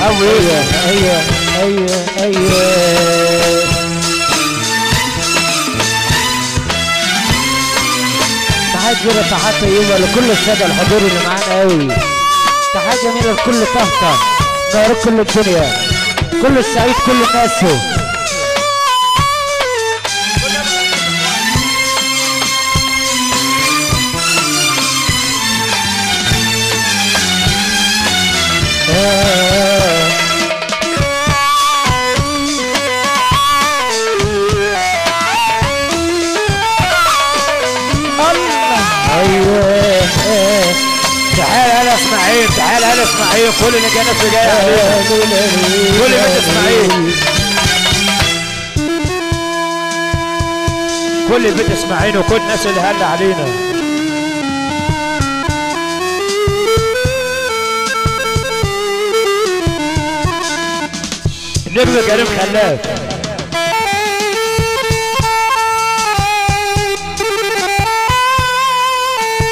أيوه أيوه أيوه أيوه تحية كبيرة تحية طيبة لكل السادة الحضور اللي معانا قوي تحية جميلة لكل طهطة نورك كل الدنيا. كل السعيد كل ناسه أيوه تعال هلا اسماعيل تعال هلا اسماعيل كل اللي جانا في جاي عليك. كل ما اسماعيل كل بيت اسماعيل وكل الناس اللي هلا علينا النبي كريم خلاف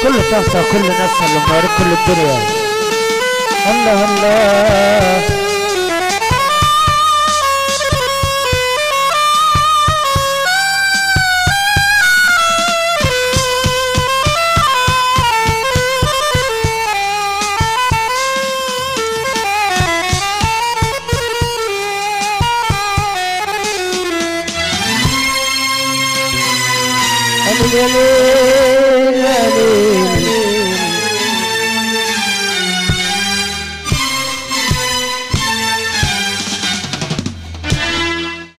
كل طهطة كل ناس اللي كل الدنيا. الله الله. Alhamdulillah